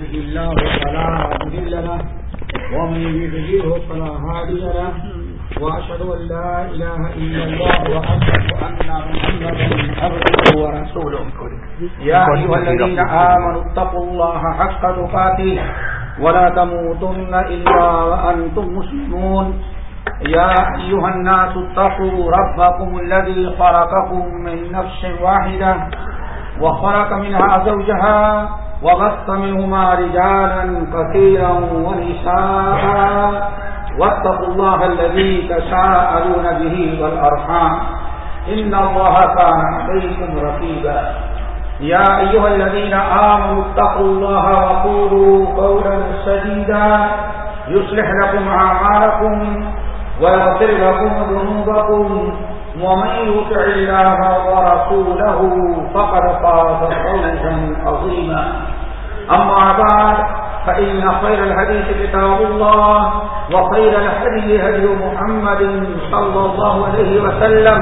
يهده الله فلا مضل له، ومن يضلله فلا هادي له، وأشهد أن لا إله إلا الله وأشهد أن محمدا عبده ورسوله. يا أيها الذين آمنوا اتقوا الله حق تقاته، ولا تموتن إلا وأنتم مسلمون. يا أيها الناس اتقوا ربكم الذي خلقكم من نفس واحدة، وخلق منها زوجها وغط منهما رجالا كثيرا ونساء. واتقوا الله الذي تساءلون به والأرحام. إن الله كان عليكم رقيبا. يا أيها الذين آمنوا اتقوا الله وقولوا قولا سديدا. يصلح لكم أعمالكم ويغفر لكم ذنوبكم. ومن يطع الله ورسوله فقد فاز فوزا عظيما. أما بعد، فإن خير الحديث كتاب الله، وخير الحديث هدي محمد صلى الله عليه وسلم،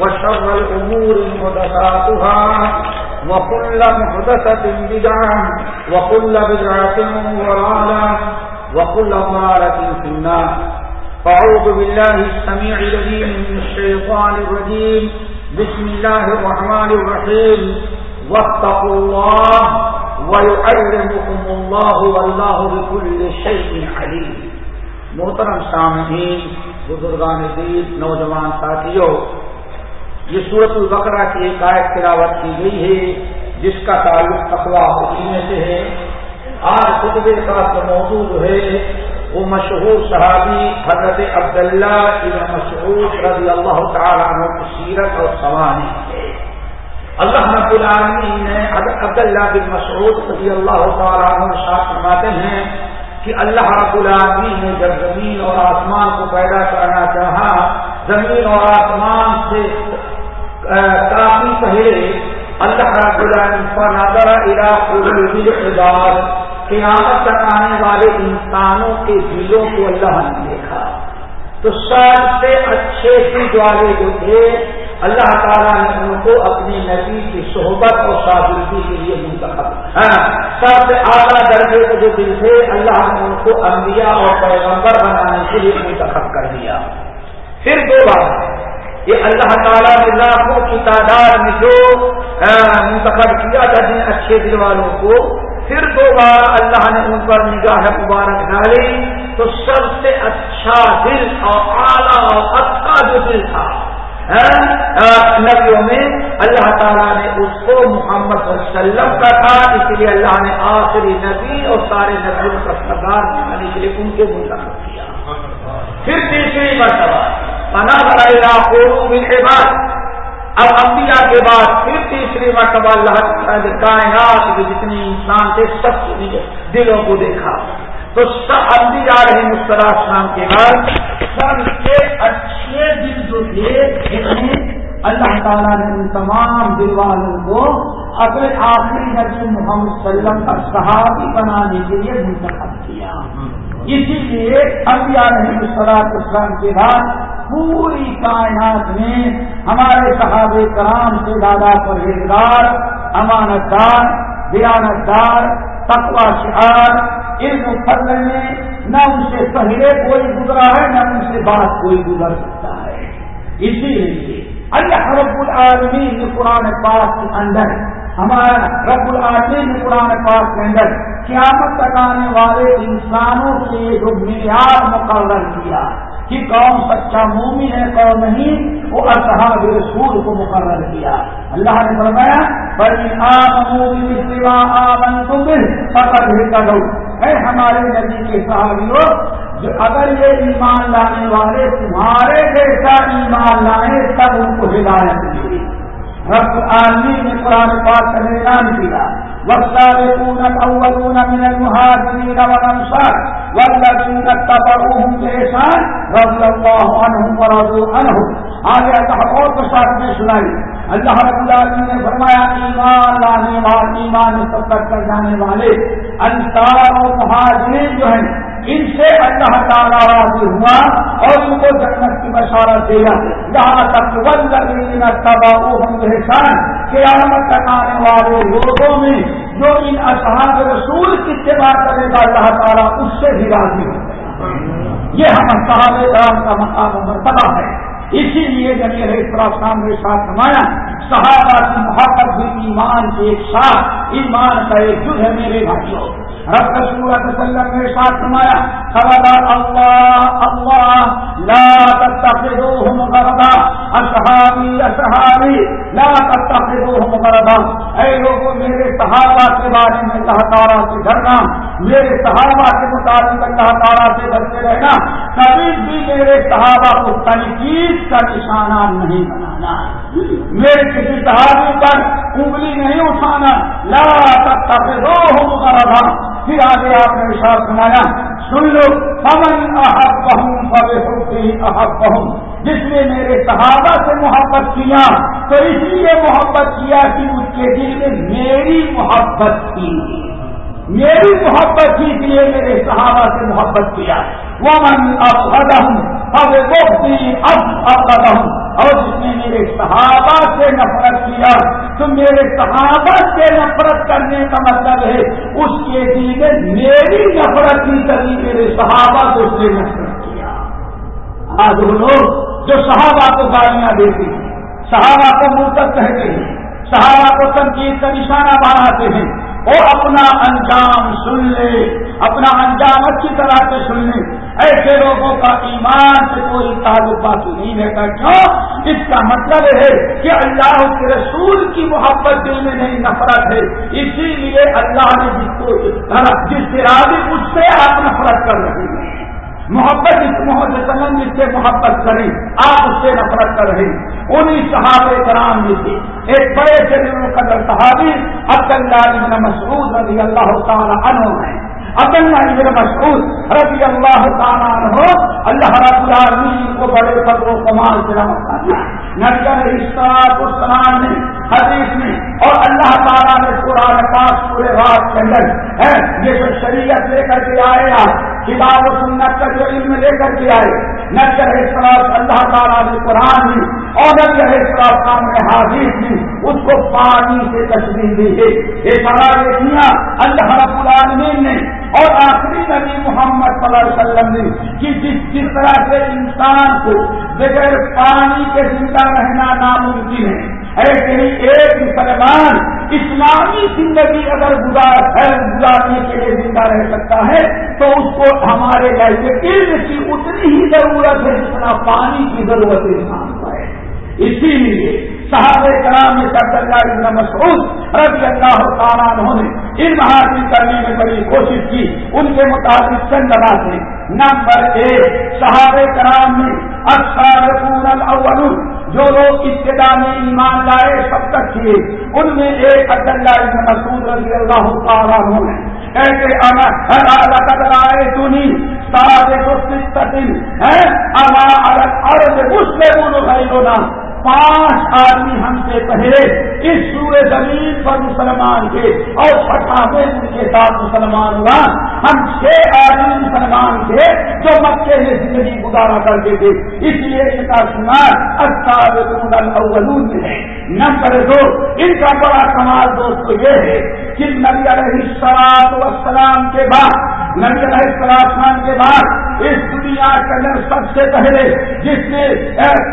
وشر الأمور محدثاتها، وكل محدثة بدعة، وكل بدعة ضلالة، وكل ضلالة في النار. فأعوذ بالله السميع العليم من الشيطان الرجيم بسم الله الرحمن الرحيم واتقوا الله ويعلمكم الله والله بكل شيء عليم محترم سامعین، بزرگان دین نوجوان ساتھیوں، یہ سورت البقرہ کی ایک آیت تلاوت کی گئی ہے، جس کا تعلق اخوا اسی سے ہے۔ آج خطبے کا موضوع ہے۔ وہ مشہور صحابی حضرت عبداللہ ابن مسعود رضی اللہ تعالیٰ عنہ کی سیرت اور سوانی ہے اللہ رب العالمین نے عبداللہ بن مسعود رضی اللہ تعالیٰ عنہ ساتھ فرماتے ہیں کہ اللہ رب العالمین نے جب زمین اور آسمان کو پیدا کرنا چاہا، زمین اور آسمان سے کافی پہلے اللہ رب العالمین پر نظر علاق قیامت تک آنے والے انسانوں کے دلوں کو اللہ نے دیکھا۔ تو سب سے اچھے دل والے جو تھے، اللہ تعالیٰ نے ان کو اپنی نبی کی صحبت اور شادی کے لیے منتخب ہاں، سب سے اعلیٰ درجے کے جو دل تھے، اللہ نے ان کو انبیاء اور پیغمبر بنانے کے لیے منتخب کر دیا پھر دو بار یہ اللہ تعالیٰ نے لاکھوں کی تعداد میں جو ہاں، منتخب کیا تھا، جن اچھے دل والوں کو پھر دوبارہ اللہ نے ان پر نگاہ مبارک ڈالی تو سب سے اچھا دل اور اعلیٰ اور اچھا جو دل تھا نبیوں میں اللہ تعالیٰ نے اس کو محمد صلی اللہ علیہ وسلم کا تھا، اس لیے اللہ نے آخری نبی اور سارے نبیوں کا سردار بنانے کے لیے ان کو منتخب کیا۔ پھر تیسری مرتبہ پناہ بڑا کے بعد اب انبیاء کے بعد پھر تیسری مرتبہ اللہ تعالیٰ کائنات کے جتنی انسان تھے سب کے دلوں کو دیکھا۔ تو سب انبیاء رہے مسلم کے بعد سب سے اچھے دل جو تھے یعنی اللہ تعالیٰ نے ان تمام دل والوں کو اپنے آخری نبی محمد صلی اللہ علیہ وسلم کا صحابی بنانے کے لیے منتخب کیا۔ اسی لیے انبیاء رحم السلاط اسلام کے بعد پوری کائنات میں ہمارے صحاب کرام سے دادا پرہیزگار امانت دار، دیانت دار تقوا شعار علم فضل میں نہ ان سے پہلے کوئی گزرا ہے، نہ ان سے بعد کوئی گزر سکتا ہے۔ اسی لیے اللہ رب العالمین قرآن پاک کے اندر، ہمارا رب العالمین قرآن پاک کے اندر قیامت تک آنے والے انسانوں کے جو معیار مقرر کیا۔ کہ کون سچا مومن ہے کون نہیں، وہ اصحاب رسول کو مقرر کیا۔ اللہ نے فرمایا بڑی آمن تم پکڑ بھی کرو اے ہمارے نبی کے صحابیوں جو اگر یہ ایمان لانے والے تمہارے جیسا ایمان لائے تب ان کو ہدایت ملی۔ رب عالمی نے قرآن پاک کا اعلان کیا، والسابقون الأولون من المهاجرين والأنصار والذين اتبعوهم بإحسان رضي الله عنهم ورضوا عنهم آگے اللہ اور ساتھ میں سنائی. اللہ رب العالمین نے فرمایا، ایمان لانے والے، ایمان سب کر جانے والے انصار اور مہاجرین جو ہیں، ان سے اللہ تعالیٰ راضی ہوا اور ان کو جنت کی بشارت دیا. جہاں تک بند تباہ احسان قیامت تک آنے والے لوگوں میں جو ان اصحاب رسول کی اتباع کرے گا، اللہ تعالیٰ اس سے بھی راضی ہو یہ ہم صحابہ کرام کا مقام مرتبہ ہے۔ اسی لیے جب یہ اسلام نے ساتھ نمایا صحابہ کی محبت بھی ایمان کے ساتھ، ایمان کا ایک جد ہے میرے بھائیوں۔ رب رسول وسلم نے ساتھ نمایا خبردار اللہ اللہ لا تتخذوهم غرضا اصحابی اصحابی، لا تتخذوهم غرضا۔ اے لوگوں میرے صحابہ کے بارے میں اللہ تعالیٰ سے ڈرنا، میرے صحابہ کے مطابق اللہ تعالیٰ سے ڈرتے رہنا۔ کبھی بھی میرے صحابہ کو تنقید کا نشانہ نہیں بنانا۔ میرے کسی صحابی پر انگلی نہیں اٹھانا۔ لا تتخذوهم غرضا۔ پھر آگے آپ نے وشواس سنایا سن لو پون احب بہوں پوے احب بہوں جس نے میرے صحابہ سے محبت کیا، تو اس لیے محبت کیا کہ اس کے دل میں میری محبت تھی۔ میری محبت تھی اس لیے میرے صحابہ سے محبت کیا۔ وہ من اب ادم اب اب اب ہوں اور جس نے میرے صحابہ سے نفرت کیا۔ تو میرے صحابہ سے نفرت کرنے کا مطلب ہے، اس کے دل میں میری نفرت کی کری میرے صحابہ سے اس نے نفرت کیا۔ آج وہ لوگ جو صحابہ کو گالیاں دیتے ہیں، صحابہ کو مرتب کہتے ہیں، صحابہ کو تنقید کا نشانہ بناتے ہیں وہ اپنا انجام سن لے، اپنا انجام اچھی طرح سے سن لے۔ ایسے لوگوں کا ایمان سے کوئی تعلق باقی نہیں رہتا۔ کیوں؟ اس کا مطلب ہے کہ اللہ کے رسول کی محبت دل میں نہیں، نفرت ہے۔ اسی لیے اللہ نے جس کو، جس سے راضی اس سے آپ نفرت کر رہے ہیں۔ محبت اس محبت سلم جس سے محبت کریں، آپ اس سے نفرت کر رہے ہیں انہیں صحابہ کرام میں سے ایک بڑے سے قدر صحابی عبد اللہ مسعود رضی اللہ تعالیٰ عنہ ہیں۔ عبد اللہ مسعود رضی اللہ تعالیٰ عنہ اللہ رب العالمین کو بڑے قدر و کمال سے رہا نگر اسلام السلام نے حدیث میں اور اللہ تعالیٰ نے قرآن پاک پورے رات کے اندر ہے یہ جو شریعت لے کر کے آئے آپ کتاب و سنت کا جو علم لے کر کے آئے، نبی علیہ السلام اللہ تعالیٰ نے قرآن دی اور نبی علیہ السلام نے حادیث دی، اس کو پانی سے تشریح دی ہے۔ یہ سارا دیکھنا اللہ رب العالمین نے اور آخری نبی محمد صلی اللہ علیہ وسلم نے کہ جس جس طرح سے انسان کو بغیر پانی کے زندہ رہنا ناممکن ہے ایسے ہی ایک مسلمان، اسلامی زندگی اگر گزار گزارنے کے لیے زندہ رہ سکتا ہے، تو اس کو ہمارے ایسے علم کی اتنی ہی ضرورت ہے جتنا پانی کی ضرورت انسان کو۔ اسی لیے صحابہ کرام میں سب اللہ ابن مسعود رضی اللہ تعالیٰ عنہ نے علم حاصل کرنے میں بڑی کوشش کی، ان کے مطابق چند باتیں نمبر ایک، صحابہ کرام میں اکثر الاول جو لوگ ابتدا میں ایمان لائے سب تک کیے۔ ان میں ایک عبداللہ ابن مسعود رضی اللہ تعالیٰ عنہ ہے ایسے آئے سنی سارے ہے اما الگ مسلم غیرنا؟ پانچ آدمی ہم سے پہلے اس سورے زمین پر مسلمان کے اور پٹاخے ان کے ساتھ مسلمان ہوا۔ ہم چھ آدمی مسلمان تھے جو مکے میں زندگی گزارا کرتے تھے۔ اس لیے ان کا سنار اولود میں ہے۔ نمبر دو ان کا بڑا کمال دوست یہ ہے کہ نبی علیہ السلام والسلام کے بعد، نبی علیہ السلام کے بعد اس دنیا کے اندر سب سے پہلے جس نے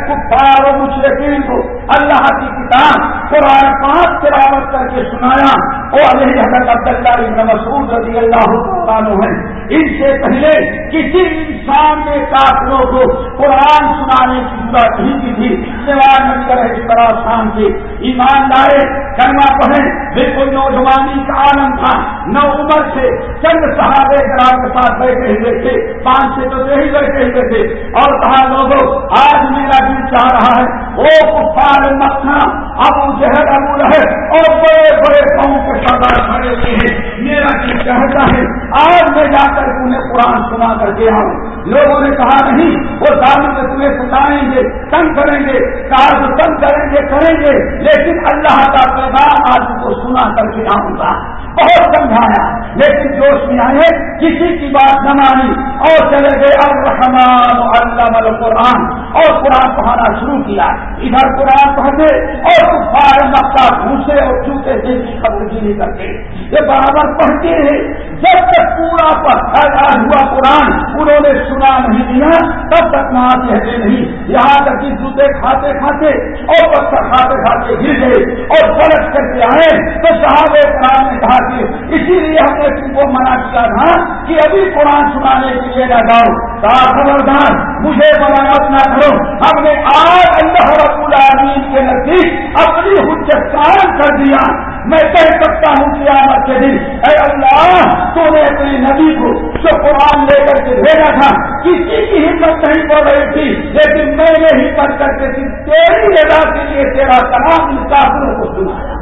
کفار و مشرق کو اللہ کی کتاب، قرآن چار پانچ تلاوت کر کے سنایا اور حضرت عبداللہ ابن مسعود رضی اللہ تعالیٰ ہے ان سے پہلے کسی انسان نے کافروں کو قرآن سنانے کی ضرورت نہیں کی تھی۔ سوائے نبی علیہ السلام کے ایمان لائے کرنا پڑھے بالکل نوجوانی کا عالم تھا۔ نو عمر سے چند صحابے گرام کے ساتھ بیٹھے ہوئے تھے۔ پانچ سے تو یہی بیٹھے ہوئے تھے۔ اور کہا، لوگوں، آج میرا دل چاہ رہا ہے۔ وہ کفار مکہ، ابو جہر ابو رہے اور بڑے بڑے قوم کے سردار کھڑے ہوئے ہیں۔ میرا دل چاہتا ہے۔ آج میں جا کر انہیں قرآن سنا کر کے آؤں لوگوں نے کہا، نہیں، وہ داروں میں تمہیں ستائیں گے۔ تنگ کریں گے کہا تو تنگ کریں گے کریں گے، لیکن اللہ کا پیغام آج کو سنا کر کے آؤں گا بہت سمجھایا۔ لیکن جوش میں آئے، کسی کی بات نہ مانی۔ اور چلے گئے الرحمان اللہ قرآن اور قرآن پڑھانا شروع کیا۔ ادھر قرآن پڑھتے اور کفار مکہ گھوسے اور چوتے سے کی خبر کی نہیں کرتے یہ برابر پڑھتے ہیں۔ جب تک پورا ہوا قرآن انہوں نے سنا نہیں دیا، تب تک وہاں کہتے نہیں۔ یہاں تک کہ جوتے کھاتے کھاتے اور پتھر کھاتے کھاتے گر گئے اور پلٹ کر کے آئے تو صاحب قرآن نے کہا کہ اسی لیے ہم نے تم کو منع کیا تھا کہ ابھی قرآن سنانے کے لیے نہ جاؤ۔ کہا خبردار، مجھے مرمت نہ کرو۔ ہم نے آج اللہ رب العالمین کے نزدیک اپنی حجت قائم کر دیا۔ میں کہہ سکتا ہوں قیامت کے دن، اے اللہ تو نے اپنے نبی کو جو قرآن لے کر کے بھیجا تھا، کسی کی ہمت نہیں پڑ رہی تھی، لیکن میں نے ہمت کر کے تیری رضا کے لیے تیرا تمام کافروں کو سنایا۔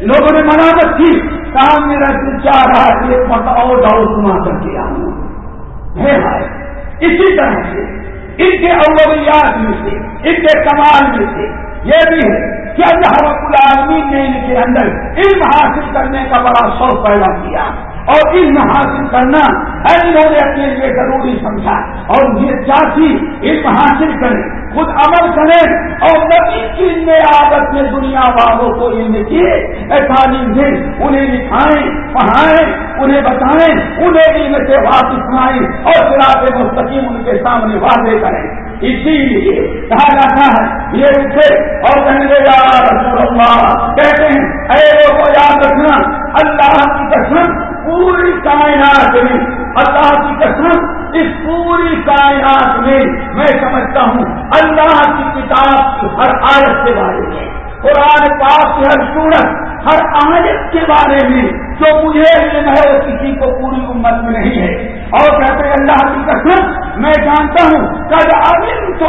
لوگوں نے منامت کی، کام میرا دل چاہ رہا ہے ایک مرتبہ اور ڈاؤ سنا کر کے آؤں۔ اسی طرح سے، ان کے اولویات میں سے، ان کے کمال میں سے یہ بھی ہے کہ اللہ رب العالمین نے ان کے اندر علم حاصل کرنے کا بڑا شوق پیدا کیا۔ اور علم حاصل کرنا انہوں نے اپنے لیے ضروری سمجھا۔ اور یہ چاہتی علم حاصل کریں، خود عمل کریں، اور نبی کی نئے عادت میں دنیا والوں کو علم کی تعلیم دیں انہیں لکھائیں، پڑھائیں، انہیں بتائیں، انہیں علم سے واپس سنائیں اور سراط مستقیم ان کے سامنے واضح کریں۔ اسی لیے کہا جاتا ہے، یہ اٹھے اور کہیں گے رسول اللہ، کہتے ہیں، اے لوگ یاد رکھنا، اللہ کی قسم پوری کائنات میں، اللہ کی قسم اس پوری کائنات میں میں سمجھتا ہوں، اللہ کی کتاب کی ہر آیت کے بارے میں، قرآن پاک کی ہر سورت، ہر آیت کے بارے میں، جو مجھے علم ہے، وہ کسی کو پوری امت میں نہیں ہے۔ اور کہتے ہیں، اللہ کی قسم میں جانتا ہوں کل امن تو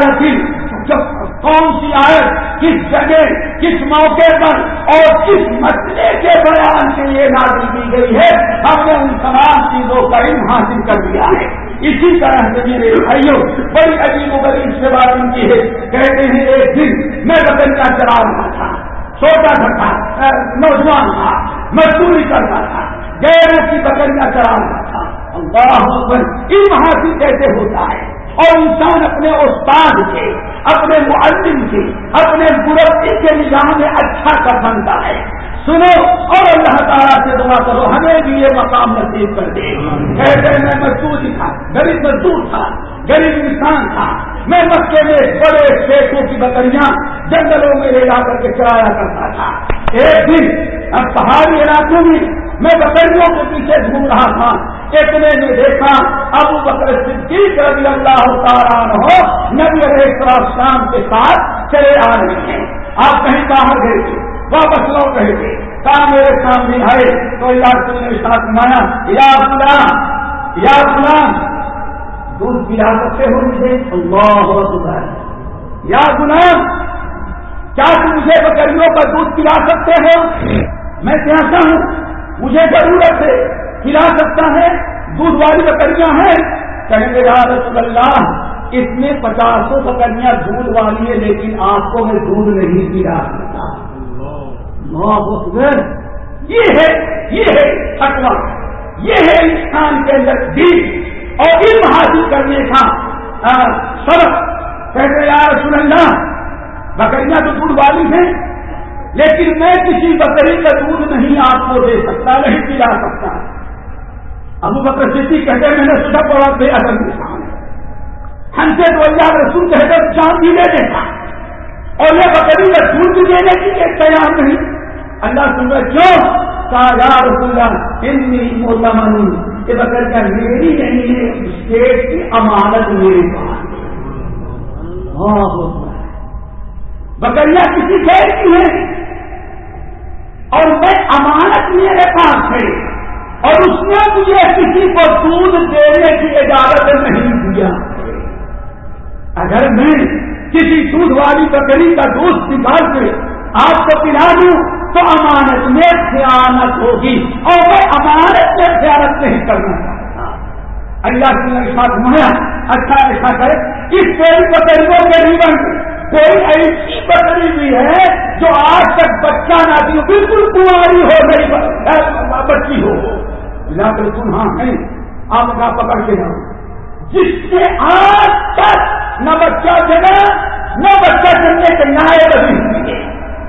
رہی جب کون سی آیت کس جگہ، کس موقع پر اور کس مسئلے کے بیان کے لیے نازل کی گئی ہے؟ ہم نے ان تمام چیزوں کا علم حاصل کر دیا ہے۔ اسی طرح سے میرے بھائیوں، بڑی عجیب و غریب سے بات ان کی ہے۔ کہتے ہیں، ایک دن میں بکریا چلا رہا تھا چھوٹا سا تھا نوجوان تھا، مزدوری کرتا تھا گیر کی بکریاں چلا رہا تھا۔ اللہ علم حاصل کیسے ہوتا ہے؟ اور انسان اپنے استاد کے، اپنے معلم کے، اپنے مربی کے نظام میں اچھا کر بنتا ہے۔ سنو، اور اللہ تعالیٰ سے دعا کرو، ہمیں بھی یہ مقام نصیب کر دے۔ کہتے میں مزدور تھا، غریب مزدور تھا، غریب انسان تھا۔ میں مکے میں بڑے شیخوں کی بکریاں جنگلوں میں لے جا کر کے چلایا کرتا تھا۔ ایک دن، اب پہاڑی علاقوں میں میں بکریوں کے پیچھے گھوم رہا تھا۔ اتنے نے دیکھا ابو بکر صدیق رضی اللہ تعالیٰ ہو نبی علیہ شام کے ساتھ چلے آ رہے ہیں آپ کہیں باہر گئے تھے، واپس لوٹ رہے تھے۔ کہاں میرے سامنے آئے تو یار تم نے ساتھ مانا یا غلام یا غلام دودھ پلا سکتے ہو مجھے؟ اللہ یا غلام، کیا تم مجھے بکریوں کا دودھ پلا سکتے ہو؟ میں چاہتا ہوں، مجھے ضرورت ہے۔ کھلا سکتا ہے، دودھ والی بکریاں ہیں۔ کہیں گے رسول اللہ، اس میں پچاسوں بکریاں دودھ والی ہے لیکن آپ کو میں دودھ نہیں پلا سکتا۔ یہ ہے یہ ہے فتوا یہ ہے انسان کے اندر دین۔ اور علم حاصل کرنے کا سبق۔ کہتے یا رسول اللہ بکریاں تو دودھ والی ہیں، لیکن میں کسی بکری کا دودھ نہیں آپ کو دے سکتا، نہیں پلا سکتا۔ ابو بکر صدی کہتے میں نے سب بڑا بے ادب انسان ہے ہم سے تو اللہ رسول کہہ کر چاند بھی دے دیتا اور یہ بکری کا دودھ بھی دینے کی ایک تیار نہیں۔ اللہ سن رہا کیوں کہا، یا رسول اللہ موتا منی یہ بکری کا میری یعنی نہیں ہے اسٹیٹ کی امانت میرے پاس۔ بکریاں کسی شہر کی ہیں۔ اور میں امانت میرے پاس ہے۔ اور اس نے مجھے کسی کو دودھ دینے کی اجازت نہیں دیا۔ اگر میں کسی دودھ والی بکری کا دودھ نکال کے آپ کو پلا دوں، تو امانت میں خیانت ہوگی اور میں امانت میں خیانت نہیں کرنا چاہتا۔ اللہ کے ساتھ مہیا اچھا ایسا کرے، اس پیڑ بکریوں کے جیون کوئی ایسی بکری بھی ہے جو آج تک بچہ نہ دی بالکل کماری ہو گئی بچی ہو۔ کر سن ہاں ہے۔ آپ کا پکڑ کے جاؤ۔ جس سے آج تک نہ بچہ جگہ، نہ بچہ چلنے کے نئے کبھی۔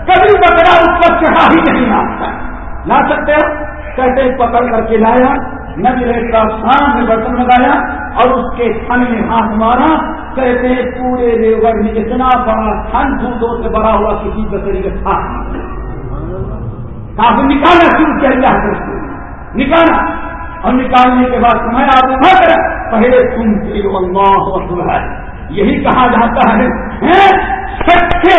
کبھی بکرا اس پر چڑھا ہی نہیں لا لا سکتے ہو کہتے پکڑ کر کے لایا؟ نبی کا سام میں برتن لگایا اور اس کے تھن میں ہاتھ مارا۔ کہتے پورے دیوگڑھ میں اتنا بڑا تھن دودھوں سے بڑا ہوا کسی بکری کا تھا کافی نکالنا شروع کیا اللہ نکالا۔ اور نکالنے کے بعد میں آپ نہ کرا پہلے تم اللہ ہے، یہی کہا جاتا ہے۔ سچے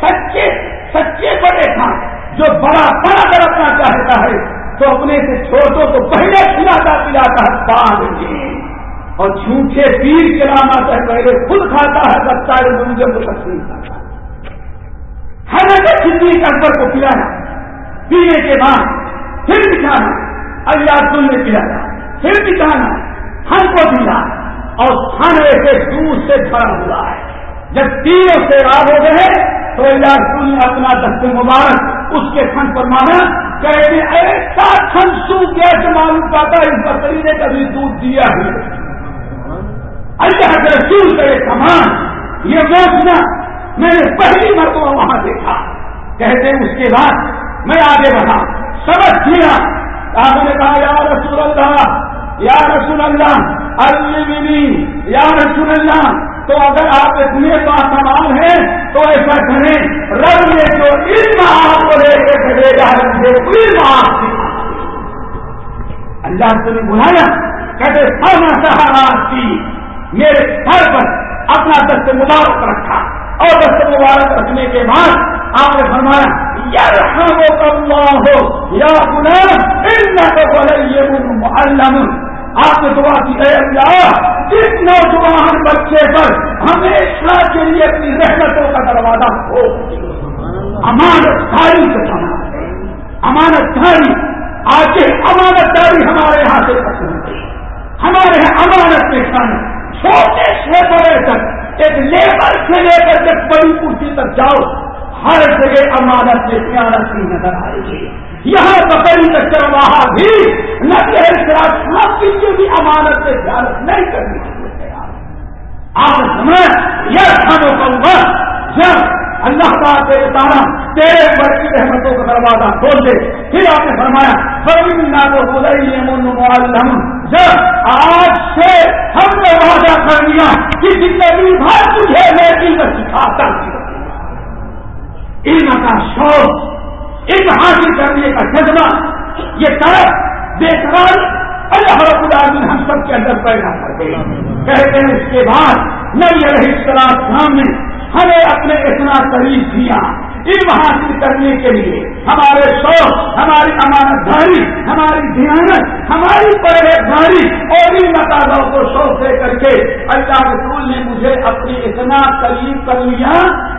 سچے سچے بڑے تھا جو بڑا بڑا کرنا چاہتا ہے، تو اپنے سے چھوٹوں کو پہلے کھلاتا، پلاتا ہے۔ بعد اور جھوٹے پیر چلانا چاہے پہلے خود کھاتا ہے بچہ مجھے کو تقسیم کھاتا ہر کسی اکبر کو پلانا پینے کے بعد پھر دکھانا اللہ تم نے پلایا پھر دکھانا ہم کو دیا اور کھانے سے دودھ سے بھرا ہوا ہے۔ جب تینوں سے راب ہو گئے، تو اللہ تم نے اپنا دست مبارک اس کے کھن پر مانا۔ کہتے ایسا کھن سو کیسے معلوم پاتا اس بکری نے کبھی دودھ دیا ہی۔ اللہ کے رسول کا یہ سامان، یہ موجنا میں نے پہلی مرتبہ وہاں دیکھا۔ کہتے اس کے بعد میں آگے بڑھا۔ سمجھ دیا آپ نے کہا، یا رسول اللہ یا رسول اللہ المنی یا رسول اللہ تو اگر آپ اتنے پاس سوال ہیں، تو ایسا کریں، رب نے جو علم آپ کو لے کے چلے گا علم آپ اللہ سے نے بلایا، کہتے سر سہارا کی، میرے سر پر اپنا دست مبارک رکھا اور دست مبارک رکھنے کے بعد آپ نے فرمایا یا معلم آپ نے دعا کی اے اللہ جس نوجوان بچے پر ہمیشہ کے لیے اپنی رحمتوں کا دروازہ ہو امانت داری سے سنا امانت داری آج امانت داری ہمارے یہاں سے پسند ہمارے یہاں امانت کے سن چھوٹے سے بڑے تک، ایک لیبر سے لے کر کے بڑی کرسی تک جاؤ۔ ہر جگہ امانت سے پیارت کی نظر آئے گی یہاں بکری کا چرواہا بھی نہ کسی بھی امانت سے پیارت نہیں کرنی چاہیے آپ سمجھ یہ کھانوں کروں گا جب اللہ تعالیٰ سے اتارا تیرے بڑی رحمتوں کا دروازہ کھول دے، پھر آپ نے فرمایا فرمینا تو بولے من جب آج سے ہم نے وعدہ کر دیا کہ زندگی بھر تجھے میں سکھاتا علم کا شوق علم حاصل کرنے کا جذبہ، یہ طرف بے قرار اللہ رب العالمین ہم سب کے اندر پیدا کرتے کہتے ہیں اس کے بعد نئی رہی السلام نے ہمیں اپنے اتنا قریب دیا علم حاصل کرنے کے لیے ہمارے شوق، ہماری امانت داری ہماری دھیانت ہماری پرہیزگاری اور ان مقابلوں کو شوق دے کر کے اللہ رسول نے مجھے اپنی اتنا قریب کر لیا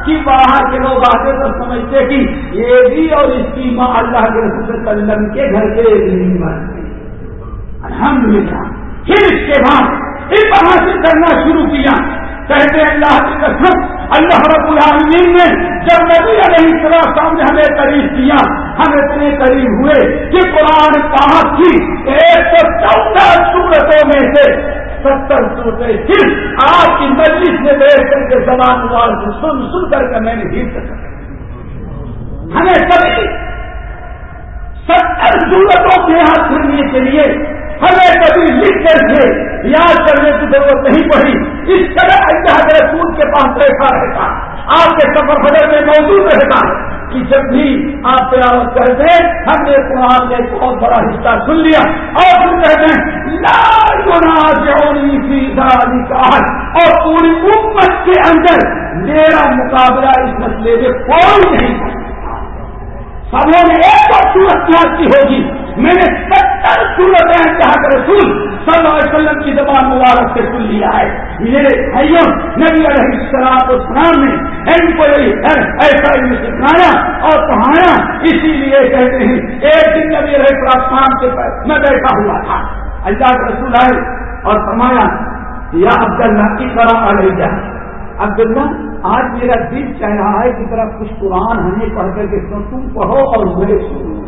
کہ باہر کے لوگ آگے تو سمجھتے کہ یہ بھی اور اس کی ماں اللہ کے رسول کلم کے گھر کے الحمد للہ پھر اس کے بعد علم حاصل کرنا شروع کیا۔ کہتے اللہ کی قسم اللہ رب العالمین نے جب نبی علیہ السلام صاحب نے ہمیں قریب کیا، ہم اتنے قریب ہوئے کہ قرآن کہاں کی ایک سو چودہ صورتوں میں سے ستر صورتیں صرف آپ کی مجلس میں بیٹھ کر کے زبان وال سن سن کر کے میں نے ہی سکا ہمیں سبھی ستر صورتوں کے یاد کرنے کے لیے ہمیں کبھی لکھ کر کے یاد کرنے کی ضرورت نہیں پڑی، اس طرح اللہ کے رسول کے پاس بیٹھا رہتا، آپ کے سفر بدر میں موجود رہتا کہ جب بھی آپ تلاوت کرتے، ہم نے قرآن نے بہت بڑا حصہ سن لیا۔ اور پھر کہتے ہیں اور پوری امت کے اندر میرا مقابلہ اس مسئلے میں کوئی نہیں۔ سب نے ایک اور سورت یاد کی ہوگی۔ میں نے ستر صورتیں چاہ رسول صلی اللہ علیہ وسلم کی زبان مبارک سے سن لیا ہے۔ میرے بھائیوں، نبی علیہ السلام اسلام نے ان کو ایسا علم سکھایا اور پڑھایا اسی لیے کہتے ہیں، ایک دن نبی علیہ السلام کے میں بیٹھا ہوا تھا۔ اللہ کا رسول آئے اور فرمایا، یا عبد اللہ کی طرح علیہ۔ عبد اللہ آج میرا دل چاہ رہا ہے کہ طرح کچھ قرآن ہمیں پڑھ کر کے تم پڑھو اور مجھے سنو۔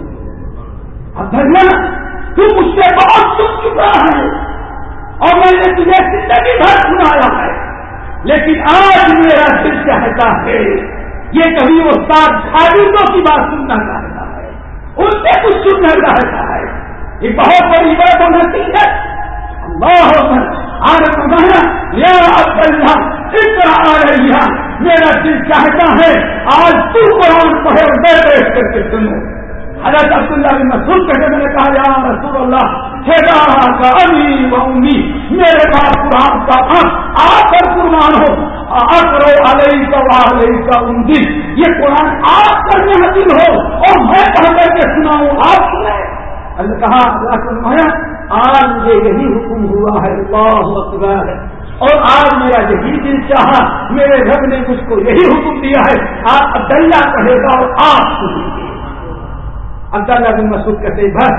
تم مجھ سے بہت سن چکا ہے اور میں نے تجھے زندگی بھر سنایا ہے۔ لیکن آج میرا دل چاہتا ہے، یہ کبھی وہ سات خاریدوں کی بات سننا چاہتا ہے۔ ان سے کچھ سننا چاہتا ہے۔ یہ بہت بڑی بات ہوتی ہے۔ آج کمانا یا اللہ اتنا آ رہی ہے میرا دل چاہتا ہے، آج تو قرآن پڑھے میں بیٹھ کر کے سنوں۔ حضرت عبداللہ بن مسعود کہتے میں نے کہا، یا رسول اللہ کا امی و امی، میرے پاس قرآن کا آ کر قربان ہو۔ اکرو علیہ کا علیہ کا امدی یہ قرآن آپ کر میں حاصل ہو اور میں پڑھ کر کے سناؤں آپ سنیں اللہ کہا، اللہ فرمایا، آج مجھے یہی حکم ہوا ہے، اللہ اکبر۔ اور آج میرا یہی دل چاہا، میرے رب نے مجھ کو یہی حکم دیا ہے، آپ عبداللہ کہے گا اور آپ سنیں گے۔ عبداللہ بن مسعود کہتے بس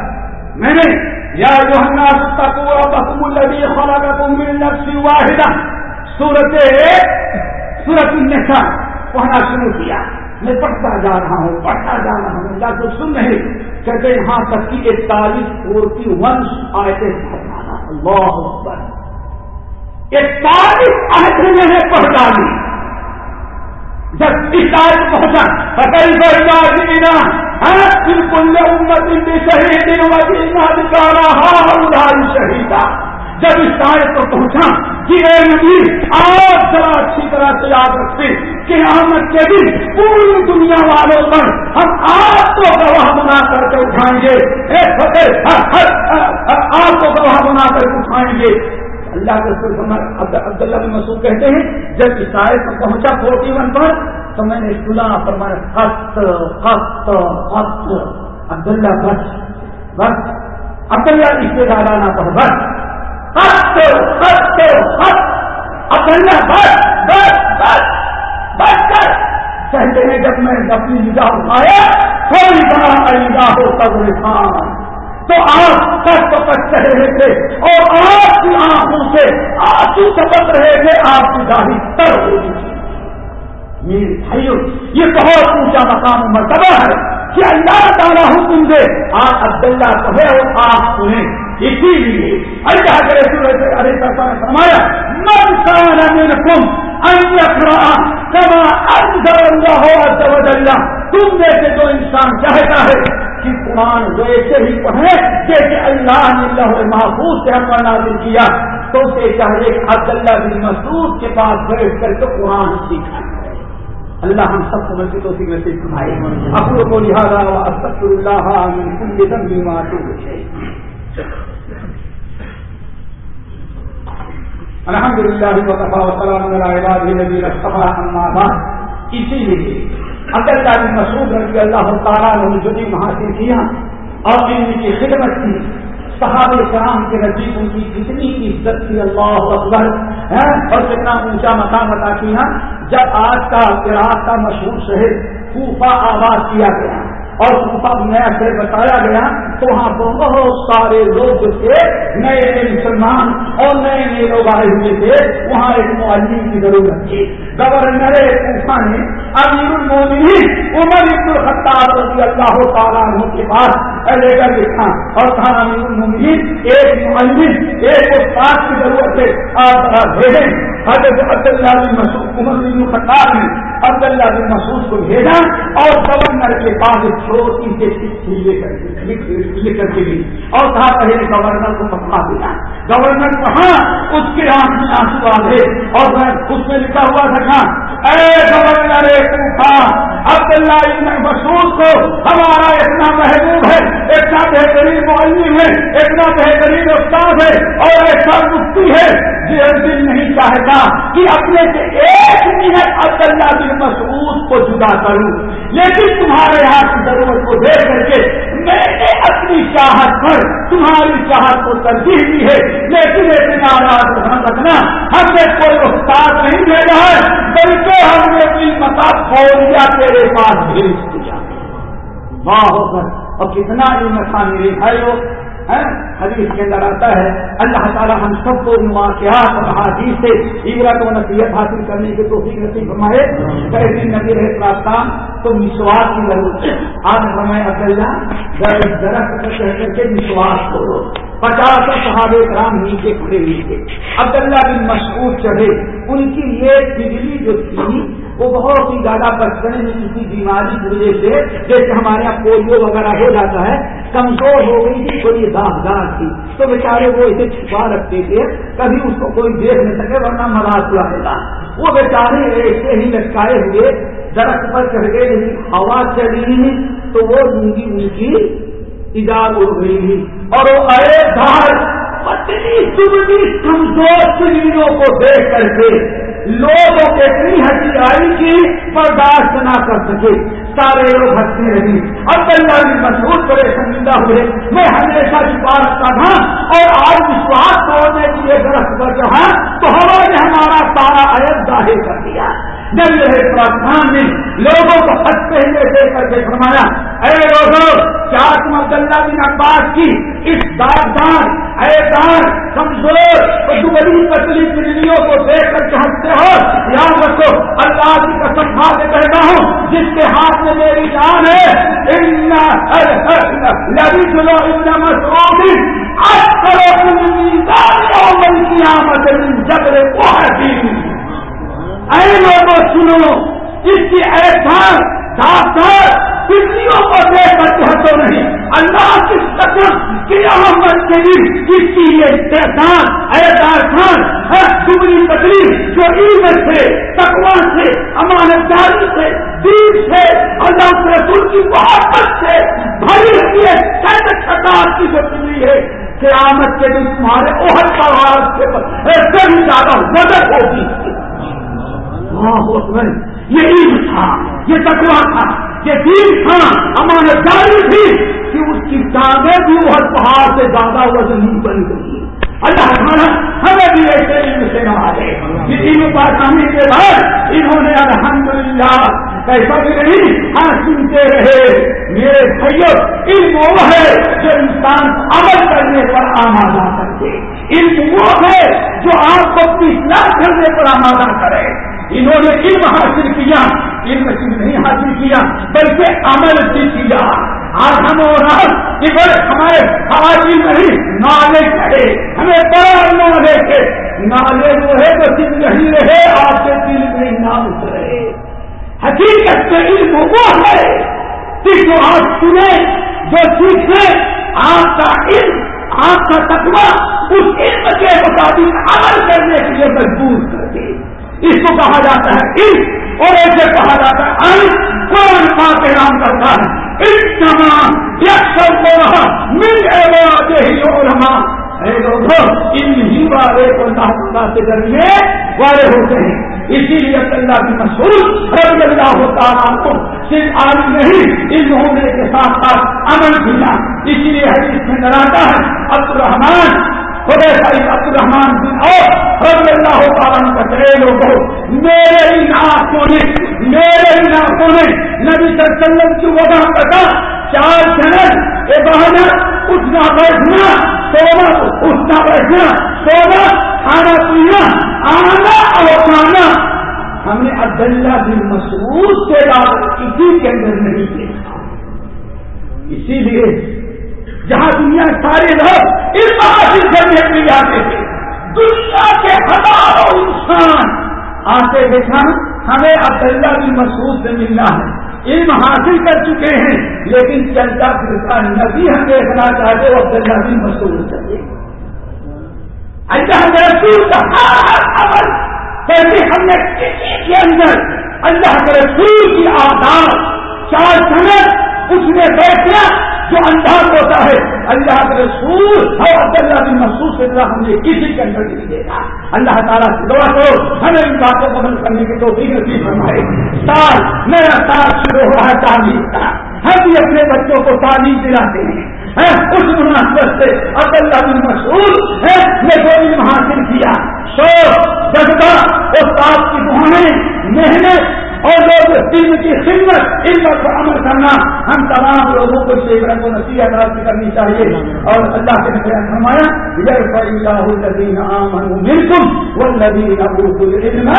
میں نے یا یوحنا تقوا بسم الذي خلقكم سورت سورت النساء۔ پڑھنا شروع کیا۔ میں پڑھتا جا رہا ہوں، پڑھتا جا رہا ہوں۔ اللہ کو سن رہے کہتے یہاں تک کی اکتالیس فورٹی ون آئے اللہ اکبر۔ اکتالیس آئے میں نے پڑھ ڈالی۔ جب اس آئے پہنچا پتہ ہی بڑھ بالکل امت شہید شہیدا جب اس شاید کو پہنچا کہ اے نبی، آپ ذرا اچھی طرح سے یاد رکھتے کہ آمد کے دن پوری دنیا والوں پر ہم آپ کو گواہ بنا کر کے اٹھائیں گے۔ آپ کو گواہ بنا کر اٹھائیں گے۔ اللہ کے رسول عبداللہ بن مسعود کہتے ہیں، جب عیسائی کو پہنچا فورٹی ون پر، تو میں نے سنا فرمایا، ہست ہست ہست، عبداللہ بس بس، عبداللہ اس سے زیادہ نہ پڑھ بس، ہست ہست ہست، عبداللہ بس بس بس بس کر۔ کہتے ہیں، جب میں اپنی نگاہ اٹھایا تھوڑی بڑا نگاہ ہو قبر خان۔ تو آپ سب پکڑ رہے تھے اور آپ کی آنکھوں سے آنسو سپک رہے تھے، آپ کی گاڑی تر ہو رہی تھی میرے بھائیوں، یہ بہت اونچا مقام مرتبہ ہے کہ اللہ تعالیٰ حکم دے۔ آپ عبداللہ کہے اور آپ سنیں۔ اسی لیے اللہ کے رسول ارے سرکار نے فرمایا، من کان منکم ان یقرا کما انزل اللہ عز وجل۔ تم میں سے جو انسان چاہتا ہے کہ قرآن ویسے ہی پڑھیں جیسے اللہ نے اللہ محفوظ سے ہم نازل کیا، تو اسے چاہیے کہ عبداللہ بن مسعود کے پاس بیٹھ کر کے قرآن سیکھا۔ اللہ ہم سب کو مسجد و سیکھنے سے سنائے اپنے کو لہٰذا استغفر اللہ من کل ذنب ما الحمد للہ وقفا وسلام عباده الذين اصطفى اما بعد۔ اسی لیے اگر تعلیم مسعود رضی اللہ تعالیٰ نے جدید حاصل کیا اور ان کی خدمت کی صحاب کرام کے نزدیک ان کی جتنی عزت کی، اللہ اکبر اور کتنا اونچا مقام عطا کیا، جب آج کا عراق کا مشہور شہر کوفہ آباد کیا گیا۔ اور نیا سے بتایا گیا تو وہاں بہت سارے لوگ جو تھے، نئے نئے مسلمان اور نئے نئے لوگ آئے ہوئے تھے۔ وہاں ایک معلم کی ضرورت تھی۔ گورنر کوفا نے امیر المومنین عمر ابن الخطاب رضی اللہ تعالیٰ عنہ کے پاس لے کر لکھا اور کہا، امیر المومنین، ایک معلم، ایک استاد کی ضرورت ہے، آپ بھیجیں حضرت عبداللہ بن مسعود، عمر بن الخطاب نے عبداللہ بن مسعود کو بھیجا اور گورنر کے پاس چھوٹی سے چٹھی لے کر لکھ کر کے لی اور کہا پہلے گورنر کو پکڑا دیا۔ گورنر کو ہاں اس کے آنکھ میں آنسو آ گئے اور اس میں لکھا ہوا تھا ہاں۔ اے گورنر عبداللہ ابن مسعود کو ہمارا اتنا محبوب ہے، اتنا بہترین معلم ہے، اتنا بہترین استاد ہے اور ایسا مفتی ہے۔ جس دل نہیں چاہتا کہ اپنے سے ایک منٹ عبداللہ بن مسعود کو جدا کروں، لیکن تمہارے ہاتھ کی ضرورت کو دیکھ کر کے میں نے اپنی چاہت پر تمہاری چاہت کو ترجیح دی ہے۔ لیکن ایک ناراض رکھنا ہم نے کوئی استاد نہیں بھیجا ہے، بلکہ ہم نے اپنی مطلب متا فوریا تیرے پاس بھیج دیا۔ واہ ہو کر اور کتنا علم تھا میرے بھائیوں حدیث کے اندر آتا ہے، اللہ تعالیٰ ہم سب کو واقعات اور حادیث سے عبرت و نصیحت حاصل کرنے کے تو فکر نصیب فرمائے۔ پہلے نبی رہے پراستان تو مسواس کی ضرورت ہے۔ آج فرمائے عبداللہ درخت کہہ کر کے مسواس کرو۔ پچاس صحابہ کرام نیچے کھڑے ہوئے تھے۔ عبداللہ بن مشہور چڑھے۔ ان کی یہ بجلی جو تھی وہ بہت ہی زیادہ بچپنے میں کسی بیماری کی وجہ سے جیسے ہمارے یہاں پولیو وغیرہ ہو جاتا ہے، کمزور ہو گئی تھی، تھوڑی داغدار تھی۔ تو بیچارے وہ اسے چھپا رکھتے تھے، کبھی اس کو کوئی دیکھ نہیں سکے ورنہ مراض ہوا ہوگا وہ بیچارے ایسے ہی لٹکائے ہوئے، درخت پر چڑھ گئے لیکن ہوا چلی تو وہ لونگی ان کی اجاز اڑ گئی اور وہ ارے دھار پتنی سبھی کمزور سلیوں کو دیکھ کر کے لوگوں کو اتنی ہنسی آئی کی برداشت نہ کر سکے۔ سارے لوگ ہنستے رہی اب اللہ بھی مشہور کرے سمجھا ہوئے۔ میں ہمیشہ چھپا رکھتا تھا اور آج وشواس توڑنے کے لیے درخت پر رہا تو ہمارے ہمارا سارا عیب ظاہر کر دیا۔ جب رہے پراستان نے لوگوں کو ہنستے ہوئے دیکھ کر کے فرمایا، اے لوگوں، کیا تم عبداللہ بن عباس کی اس داغدار اے دار کمزور بڑی پتلی بجلیوں کو دیکھ کر کے ہنستے ہو۔ یاد رکھو، اللہ کی قسم کھا کے کہتا ہوں، جس کے ہاتھ میں میری جان ہے لبی چلو اتنا مسروب آج کرو کی آمد جگڑے وہ ہے اے لوگوں، سنو اس کی احسان ڈاکٹر کسیوں کو دیکھ کر کہتے نہیں۔ اللہ کی قسم کی احمد کے دن اس کی یہ احسان احسار خان ہر ڈبری تکلیف جو عید سے تکوا سے امانت داری سے، دین سے، اللہ کے رسول کی محبت سے بھری ہوئی ہے چھٹار کی جو چلی ہے، قیامت کے دن تمہارے عہد کا حالت کے ایسے بھی زیادہ مدد ہوگی۔ یہ عید تھا، یہ تکوا تھا، یہ دین تھا۔ ہمارے جاری تھی کہ اس کی چاندیں بھی وہ پہاڑ سے زیادہ وہ بن گئی اللہ تعالیٰ ہمیں بھی ایسے علم سے نوازے۔ کہ علم پاس آنے کے بعد انہوں نے الحمد للہ کیسا بھی نہیں ہاں سنتے رہے۔ میرے بھائیوں علم وہ ہے جو انسان عمل کرنے پر آمادہ کر دے علم وہ ہے جو آپ کو پچھلا کرنے پر آمادہ کرے۔ انہوں نے علم حاصل کیا، علم صرف نہیں حاصل کیا، بلکہ عمل بھی کیا۔ آج ہم اور کہ بڑے ہمارے حواجی نہیں نالج ہے ہمیں بڑا نالج ہے۔ نالج وہ ہے تو صرف نہیں رہے، آپ کے دل میں نام اترے۔ حقیقت میں علم وہ ہے، کہ جو آپ سنے جو سیکھے آپ کا علم، آپ کا تقوی، اس علم کے مطابق عمل کرنے کے لیے مجبور کر دے اس کو کہا جاتا ہے اس اور ایسے کہا جاتا ہے ان کون پاک نام کرتا ہے اس تمام یک کو رہا مل گئے ہی علماء اے لوگوں ان والے کو اللہ تعالیٰ سے ذریعے والے ہوتے ہیں۔ اسی لیے اللہ کی مشہور رضی اللہ ہوتا آپ کو صرف عالم نہیں ان ہونے کے ساتھ ساتھ عمل کیا اسی لیے حدیث میں ڈراتا ہے عبد الرحمان خدا صاحب عبد الرحمان بن اور رضی اللہ تعالیٰ کا چلے لوگوں میرے ہی آنکھوں نے، میرے ہی آنکھوں نے نبی صلی اللہ علیہ وسلم کی وجہ کرتا چار جنت یہ بہانا اٹھنا بیٹھنا، سونا، اٹھنا بیٹھنا، سونا، کھانا پینا، آنا اور کھانا۔ ہم نے عبداللہ بن مسعود سے بعد کسی کے اندر نہیں دیکھا۔ اسی لیے جہاں دنیا سارے لوگ اس حاصل کرنے کے لیے آتے تھے دنیا کے ہزاروں انسان آتے دیکھا ہمیں عبداللہ بھی محسوس سے ملنا ہے۔ علم حاصل کر چکے ہیں، لیکن چلتا پھرتا نبی ہم دیکھنا چاہتے وہ عبداللہ بھی محسوس چاہیے اللہ رسول کا ہر ہر عمل کیسے ہم نے کسی کے اندر اللہ کے رسول کی آداب، چار سنت، اس میں بیٹھنا جو انداز ہوتا ہے، اللہ کے رسول اور عبداللہ بھی محسوس کرنا ہم نے کسی کے اندر نہیں دیکھا۔ اللہ تعالیٰ سے دعا کرو ہمیں ان باتوں کو بند کرنے کی تو بھی نصیب فرمائے۔ سال، نیا سال شروع ہوا ہے تعلیم کا۔ ہم بھی اپنے بچوں کو تعلیم دلاتے ہیں۔ ہاں، اس مناسبت سے عبداللہ بھی مشہور ہے ہاں، نے جو علم حاصل کیا۔ شوق جذبہ استاد کی دعائیں، محنت اور لوگ دین کی خدمت ان پر عمل کرنا، ہم تمام لوگوں کو شیخرت کو نصیحت حاصل کرنی چاہیے۔ اور اللہ کے نظر فرمایا اللہ الدین عام بالکل وہ ندی ابو علم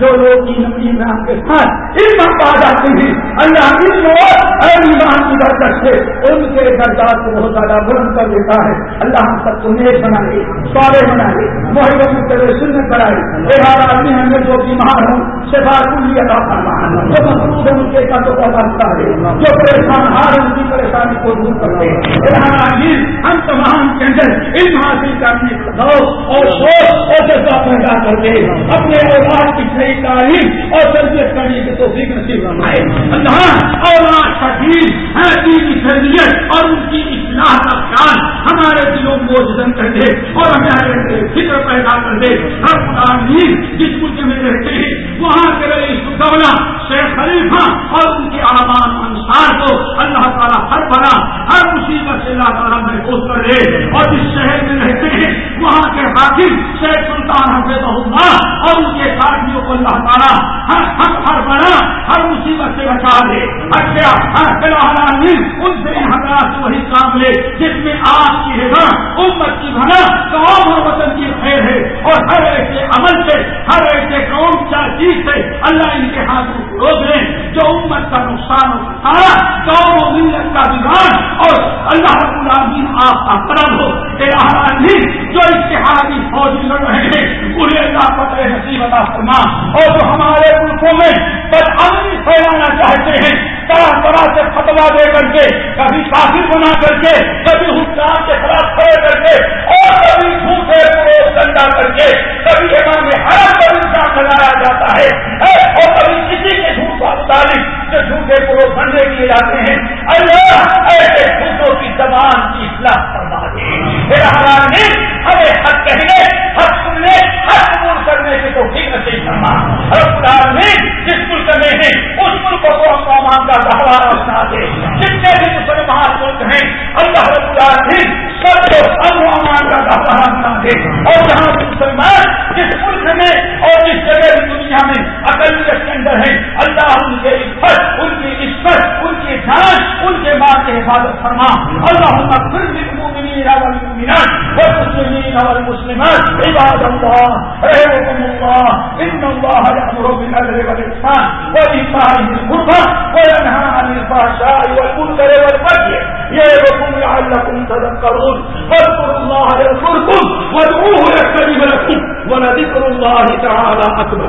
جو لوگ ان کے ساتھ علم پا جاتے ہیں، اللہ علم اور ایمان کی برکت سے ان کے درجات کو بہت زیادہ بلند کر دیتا ہے۔ اللہ ہم سب کو نیک بنا لے سوارے بنا لے محبت کرے سنت بنائے بہار آدمی ہمیں جو بیمار ہوں، شفا کلی ادا کرنا جو مقصود ہے ان کے کا تو پتا ہے، جو پریشان ہار ان کی پریشانی کو دور کرتے ہیں۔ ہم تمام کے اندر علم حاصل کرنے کا اور سوچ اور جذبہ پیدا کر دے اپنے اولاد کی صحیح تعلیم اور تربیت کرنے کی توفیق نصیب فرمائے اللہ اولاد کا دین ہے دین کی تربیت اور ان کی اصلاح کا خیال ہمارے دلوں کو جن کر دے اور ہمارے فکر پیدا کر دے۔ ہر تعلیم جس ملک میں رہتے ہیں وہاں کے رئیس الدولہ شیخ خلیفہ اور ان کے احمان انسار کو اللہ تعالیٰ ہر بنا، ہر مصیبت سے اللہ تعالیٰ محفوظ کر دے۔ اور جس شہر میں رہتے ہیں، وہاں کے حاکم شیخ سلطان حفیظ اللہ اور ان کے ساتھیوں کو اللہ تعالیٰ ہر ہر ہر بنا، ہر مصیبت سے بچا دے۔ اچھا ہر ان سے حضرات وہی کام لے، جس میں آپ کی ہے امت کی بھلا قوم اور وطن کی خیر ہے۔ اور ہر ایسے عمل سے، ہر ایسے قوم کیا چیز سے اللہ ان کے ہاتھوں کو روک لیں جو امت کا نقصان ہو قوم ملت کا بگاڑ اور اللہ رب العالمین آپ کا کرم ہو۔ جو اشتہاری فوجی لڑ رہے ہیں، انہیں اللہ فتح نصیب عطا فرما۔ اور جو ہمارے ملکوں میں بد بدعملی پھیلانا چاہتے ہیں، طرح طرح سے فتوا دے کر کے، کبھی کافی بنا کر کے، کبھی حکام کے خلاف کھڑے کر کے، اور کبھی جھوٹے کو ڈنڈا کر کے، کبھی امام ہر پر انسان لگایا جاتا ہے۔ جھوٹے کیے جاتے ہیں۔ اللہ ایسے خودوں کی زبان کی اصلاح فرما دے۔ میرا حرام نے ہمیں حق کہنے، حق سننے، حق قبول کرنے کی تو ٹھیک نہیں کرنا نے جس ملک میں ہیں اس ملک کو ہم کا گہوارا بنا دے جتنے بھی مسلمان ملک ہیں، اللہ رب العالمین سب کو امن کا گہوارا بنا دے اور جہاں مسلمان جس ملک میں اور جس جگہ دنیا میں اکلیت کے اندر ہیں، اللہ ان کے عزت، ان کی عزت، ان کی جان ان کے ماں کی حفاظت فرما۔ اللہ پھر بھی مومنی راول والمؤمنات والمسلمين والمسلمات، عباد الله رحمكم الله إن الله يأمر بالعدل والإحسان وإيتاء ذي القربى وينهى عن الفحشاء والمنكر والبغي يعظكم لعلكم تذكرون فاذكروا الله يذكركم وادعوه يستجب لكم ولذكر الله تعالى أكبر